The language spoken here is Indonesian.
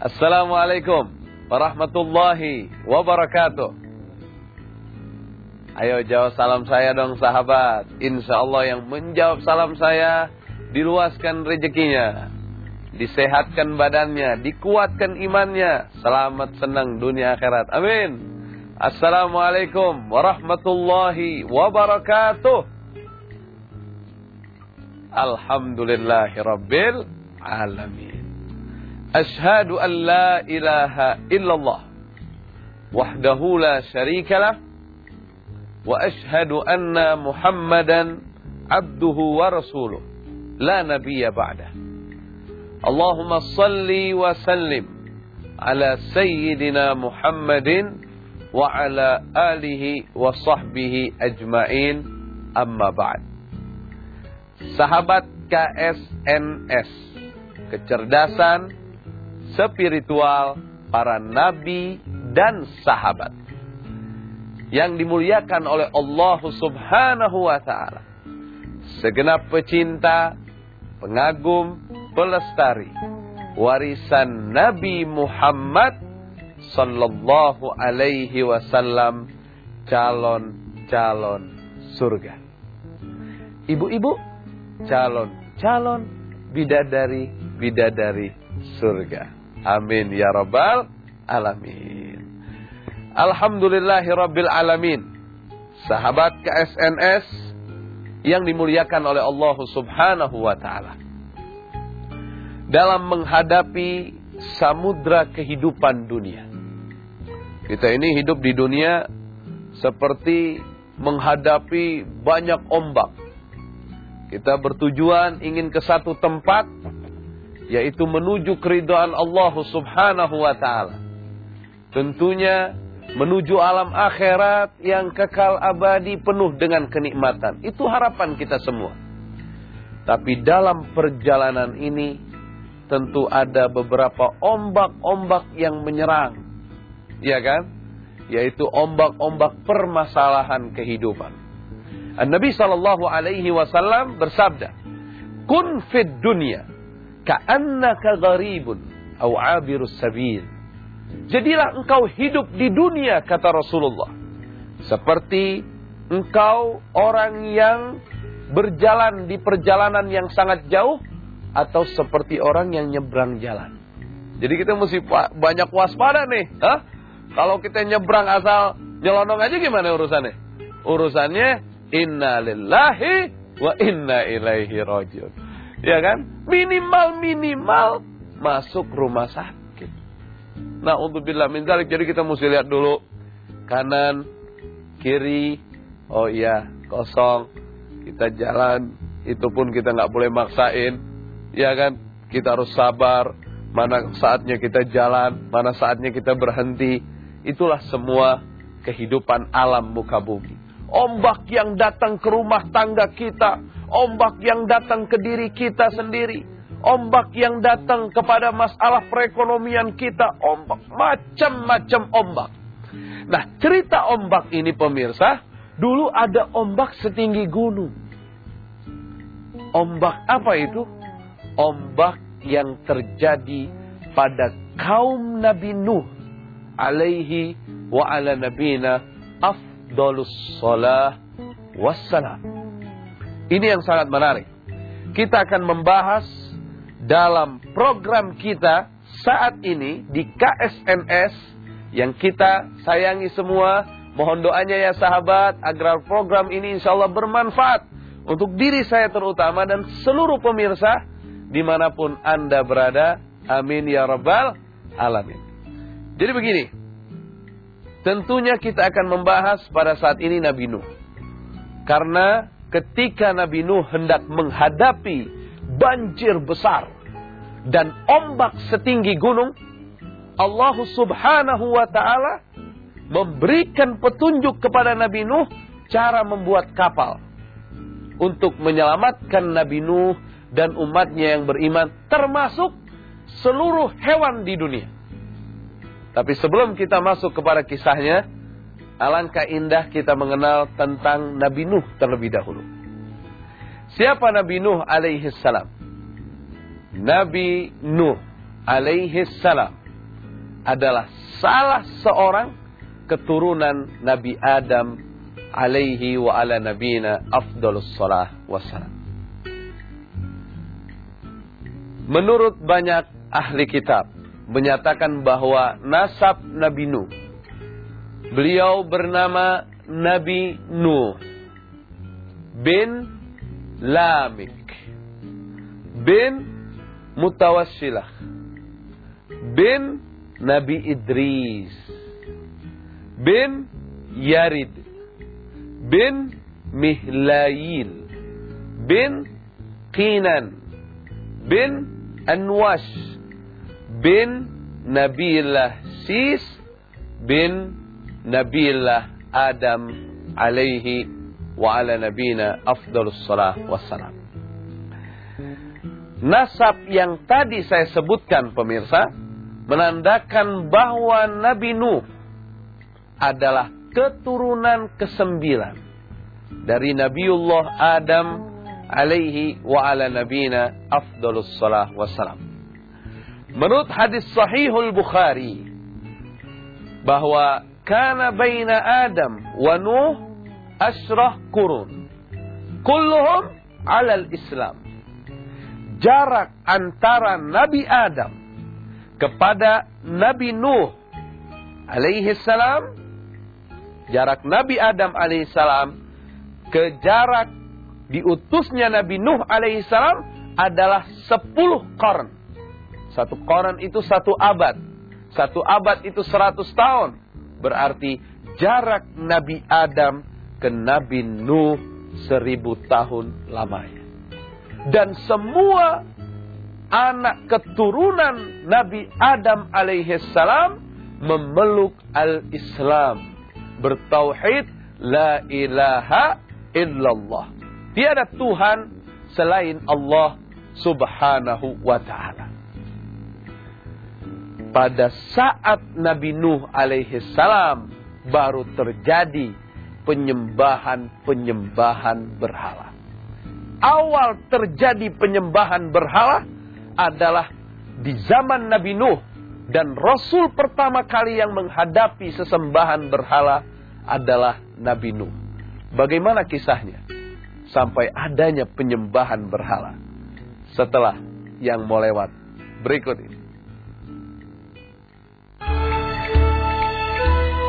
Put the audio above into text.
Assalamualaikum warahmatullahi wabarakatuh. Ayo jawab salam saya dong sahabat. Insya Allah yang menjawab salam saya diluaskan rezekinya, disehatkan badannya, dikuatkan imannya, selamat senang dunia akhirat. Amin. Assalamualaikum warahmatullahi wabarakatuh. Alhamdulillahirabbil alamin. أشهد أن لا إله إلا الله وحده لا شريك له وأشهد أن محمدا عبده ورسوله لا نبي بعده. اللهم صل وسلم على سيدنا محمد وعلى آله وصحبه أجمعين. أما بعد Sahabat KSNS Kecerdasan spiritual para nabi dan sahabat yang dimuliakan oleh Allah Subhanahu wa taala. Segenap pecinta, pengagum, pelestari warisan Nabi Muhammad sallallahu alaihi wasallam calon-calon surga. Ibu-ibu calon-calon bidadari-bidadari surga. Amin ya rabbal alamin. Alhamdulillahi rabbil alamin. Sahabat KSNS yang dimuliakan oleh Allah Subhanahu wa taala. Dalam menghadapi samudra kehidupan dunia. Kita ini hidup di dunia seperti menghadapi banyak ombak. Kita bertujuan ingin ke satu tempat yaitu menuju keridhaan Allah Subhanahu wa taala. Tentunya menuju alam akhirat yang kekal abadi penuh dengan kenikmatan. Itu harapan kita semua. Tapi dalam perjalanan ini tentu ada beberapa ombak-ombak yang menyerang. Ya kan? Yaitu ombak-ombak permasalahan kehidupan. An-Nabi sallallahu alaihi wasallam bersabda, "Kun fid dunya ka'annaka gharibun au abirus sabil. Jadilah engkau hidup di dunia kata Rasulullah seperti engkau orang yang berjalan di perjalanan yang sangat jauh atau seperti orang yang nyebrang jalan. Jadi kita mesti banyak waspada nih. Hah? Kalau kita nyebrang asal nyelonong aja gimana urusannya? Urusannya inna lillahi wa inna ilaihi rajiun. Ya kan? Minimal-minimal masuk rumah sakit. Nah, untuk bila minzalik, jadi kita mesti lihat dulu kanan, kiri, oh iya kosong, kita jalan, itu pun kita nggak boleh maksain, ya kan? Kita harus sabar, mana saatnya kita jalan, mana saatnya kita berhenti. Itulah semua kehidupan alam muka bumi. Ombak yang datang ke rumah tangga kita, ombak yang datang ke diri kita sendiri, ombak yang datang kepada masalah perekonomian kita, ombak macam-macam ombak. Nah, cerita ombak ini pemirsa, dulu ada ombak setinggi gunung. Ombak apa itu? Ombak yang terjadi pada kaum Nabi Nuh alaihi wa ala nabina afdalus salah wassalam. Ini yang sangat menarik. Kita akan membahas dalam program kita saat ini di KSNS yang kita sayangi semua. Mohon doanya ya sahabat agar program ini insya Allah bermanfaat untuk diri saya terutama dan seluruh pemirsa di mana pun anda berada. Amin ya rabbal alamin. Jadi begini, tentunya kita akan membahas pada saat ini Nabi Nuh. Karena ketika Nabi Nuh hendak menghadapi banjir besar dan ombak setinggi gunung, Allah Subhanahu wa taala memberikan petunjuk kepada Nabi Nuh cara membuat kapal untuk menyelamatkan Nabi Nuh dan umatnya yang beriman termasuk seluruh hewan di dunia. Tapi sebelum kita masuk kepada kisahnya, Alangkah indah kita mengenal tentang Nabi Nuh terlebih dahulu. Siapa Nabi Nuh alaihi salam? Nabi Nuh alaihi salam adalah salah seorang keturunan Nabi Adam alaihi wa ala nabina afdalus salah wassalam. Menurut banyak ahli kitab menyatakan bahwa nasab Nabi Nuh beliau bernama Nabi Nuh bin Lamik bin Mutawassilah bin Nabi Idris bin Yarid bin Mihlail bin Qinan bin Anwash bin Nabiullah Sis bin Nabiullah Adam alaihi wa ala nabina afdalus salah wassalam. Nasab yang tadi saya sebutkan pemirsa menandakan bahwa Nabi Nuh adalah keturunan kesembilan dari Nabiullah Adam alaihi wa ala nabina afdalus salah wassalam. Menurut hadis sahihul Bukhari bahwa kana baina Adam wa Nuh asrah kurun. Kulluhum ala islam Jarak antara Nabi Adam kepada Nabi Nuh alaihi salam jarak Nabi Adam alaihi salam ke jarak diutusnya Nabi Nuh alaihissalam adalah sepuluh koran. Satu koran itu satu abad. Satu abad itu seratus tahun. Berarti jarak Nabi Adam ke Nabi Nuh seribu tahun lamanya. Dan semua anak keturunan Nabi Adam alaihissalam memeluk al-Islam. Bertauhid la ilaha illallah. Tiada Tuhan selain Allah subhanahu wa ta'ala. Pada saat Nabi Nuh alaihi salam baru terjadi penyembahan-penyembahan berhala. Awal terjadi penyembahan berhala adalah di zaman Nabi Nuh dan Rasul pertama kali yang menghadapi sesembahan berhala adalah Nabi Nuh. Bagaimana kisahnya? sampai adanya penyembahan berhala. Setelah yang mau lewat berikut ini.